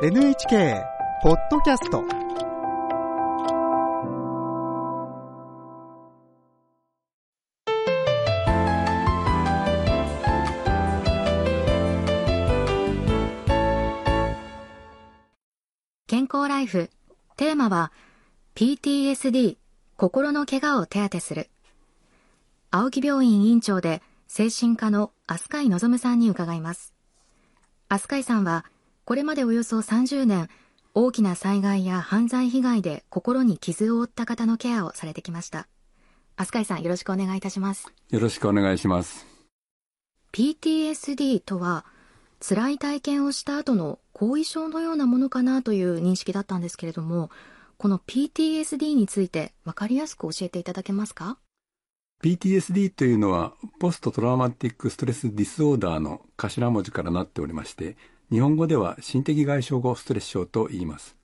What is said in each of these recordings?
NHK ポッドキャスト。健康ライフ。テーマは PTSD 心の怪我を手当てする。青木病院院長で精神科の飛鳥井望さんに伺います。飛鳥井さんはこれまでおよそ30年大きな災害や犯罪被害で心に傷を負った方のケアをされてきました。飛鳥井さんよろしくお願いいたします。よろしくお願いします。PTSD とは辛い体験をした後の後遺症のようなものかなという認識だったんですけれどもこの PTSD について分かりやすく教えていただけますか？PTSD というのはPost Traumatic Stress Disorder の頭文字からなっておりまして日本語では心的外傷後ストレス症と言います。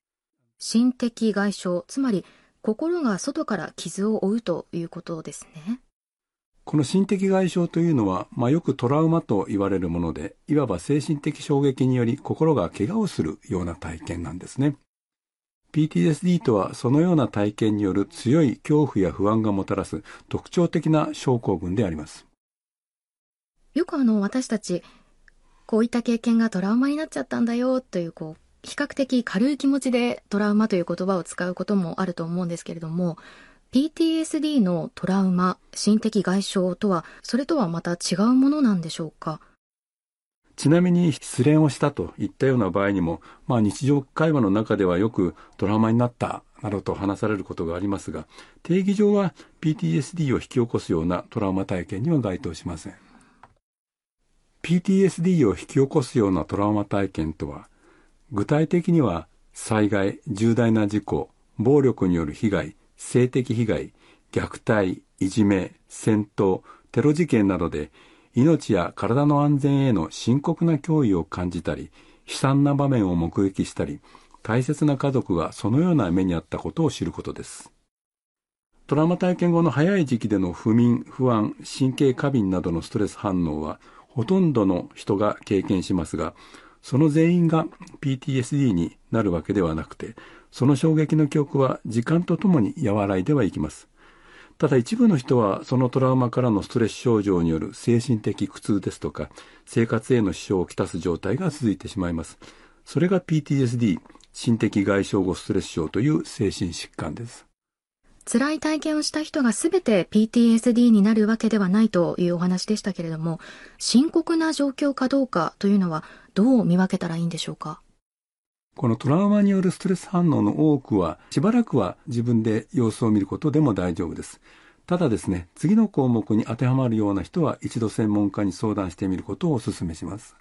心的外傷つまり心が外から傷を負うということですね。この心的外傷というのは、まあ、よくトラウマと言われるものでいわば精神的衝撃により心が怪我をするような体験なんですね。PTSD とはそのような体験による強い恐怖や不安がもたらす特徴的な症候群であります。よくあの私たちこういった経験がトラウマになっちゃったんだよというこう比較的軽い気持ちでトラウマという言葉を使うこともあると思うんですけれども PTSD のトラウマ心的外傷とはそれとはまた違うものなんでしょうか？ちなみに失恋をしたといったような場合にも、まあ、日常会話の中ではよくトラウマになったなどと話されることがありますが定義上は PTSD を引き起こすようなトラウマ体験には該当しません。PTSD を引き起こすようなトラウマ体験とは具体的には災害重大な事故暴力による被害性的被害虐待いじめ戦闘テロ事件などで命や体の安全への深刻な脅威を感じたり、悲惨な場面を目撃したり、大切な家族がそのような目にあったことを知ることです。トラウマ体験後の早い時期での不眠、不安、神経過敏などのストレス反応は、ほとんどの人が経験しますが、その全員が PTSD になるわけではなくて、その衝撃の記憶は時間とともに和らいではいきます。ただ一部の人はそのトラウマからのストレス症状による精神的苦痛ですとか生活への支障をきたす状態が続いてしまいます。それが PTSD、心的外傷後ストレス症という精神疾患です。辛い体験をした人が全て PTSD になるわけではないというお話でしたけれども、深刻な状況かどうかというのはどう見分けたらいいんでしょうか？このトラウマによるストレス反応の多くは、しばらくは自分で様子を見ることでも大丈夫です。ただですね、次の項目に当てはまるような人は一度専門家に相談してみることをお勧めします。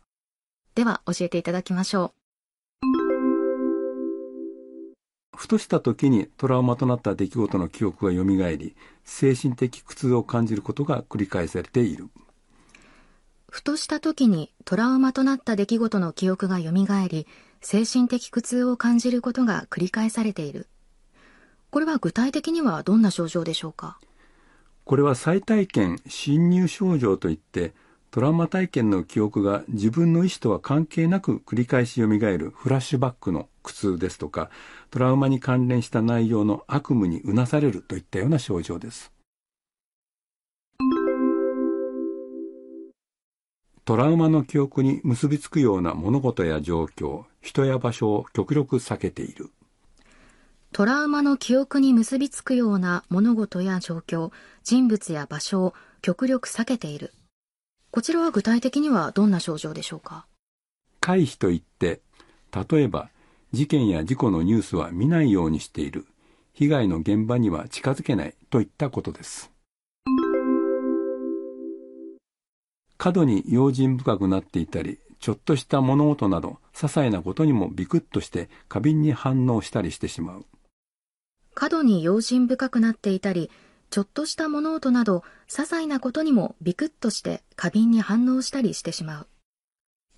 では教えていただきましょう。ふとした時にトラウマとなった出来事の記憶が蘇り、精神的苦痛を感じることが繰り返されている。ふとした時にトラウマとなった出来事の記憶が蘇り、精神的苦痛を感じることが繰り返されている。これは具体的にはどんな症状でしょうか？これは再体験侵入症状といってトラウマ体験の記憶が自分の意思とは関係なく繰り返し蘇るフラッシュバックの苦痛ですとかトラウマに関連した内容の悪夢にうなされるといったような症状ですトラウマの記憶に結びつくような物事や状況、人や場所を極力避けている。トラウマの記憶に結びつくような物事や状況、人物や場所を極力避けている。こちらは具体的にはどんな症状でしょうか？回避といって、例えば事件や事故のニュースは見ないようにしている。被害の現場には近づけないといったことです。過度に用心深くなっていたり、ちょっとした物音など、些細なことにもビクッとして過敏に反応したりしてしまう。過度に用心深くなっていたり、ちょっとした物音など、些細なことにもビクッとして過敏に反応したりしてしまう。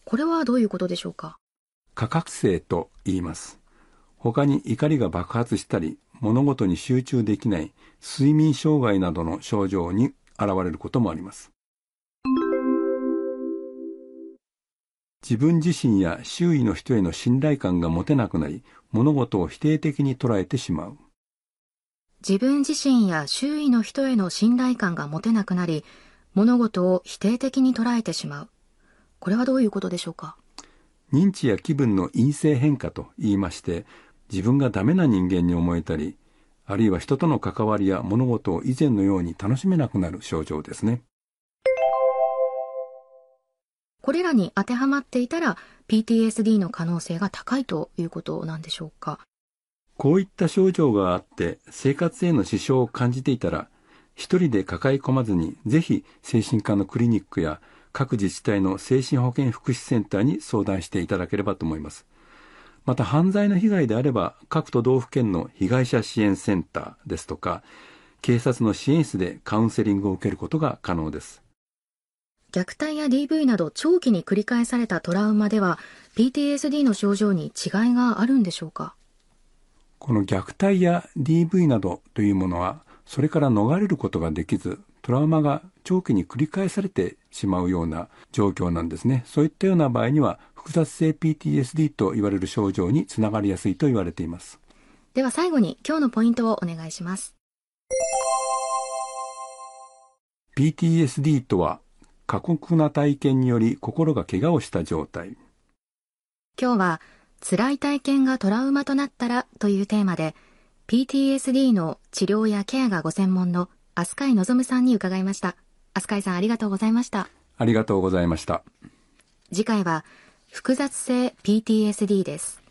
これはどういうことでしょうか？過覚醒と言います。他に怒りが爆発したり、物事に集中できない睡眠障害などの症状に現れることもあります。自分自身や周囲の人への信頼感が持てなくなり、物事を否定的に捉えてしまう。自分自身や周囲の人への信頼感が持てなくなり、物事を否定的に捉えてしまう。これはどういうことでしょうか？認知や気分の陰性変化と言いまして、自分がダメな人間に思えたり、あるいは人との関わりや物事を以前のように楽しめなくなる症状ですね。これらに当てはまっていたら PTSD の可能性が高いということなんでしょうか？こういった症状があって生活への支障を感じていたら一人で抱え込まずにぜひ精神科のクリニックや各自治体の精神保健福祉センターに相談していただければと思います。また犯罪の被害であれば各都道府県の被害者支援センターですとか警察の支援室でカウンセリングを受けることが可能です。虐待や DV など長期に繰り返されたトラウマでは PTSD の症状に違いがあるんでしょうか？この虐待や DV などというものはそれから逃れることができずトラウマが長期に繰り返されてしまうような状況なんですね。そういったような場合には複雑性 PTSD と言われる症状につながりやすいと言われています。では最後に今日のポイントをお願いします。PTSD とは過酷な体験により心が怪我をした状態。今日は辛い体験がトラウマとなったらというテーマで PTSD の治療やケアがご専門の飛鳥井望さんに伺いました。飛鳥井さんありがとうございました。ありがとうございました。次回は複雑性 PTSD です。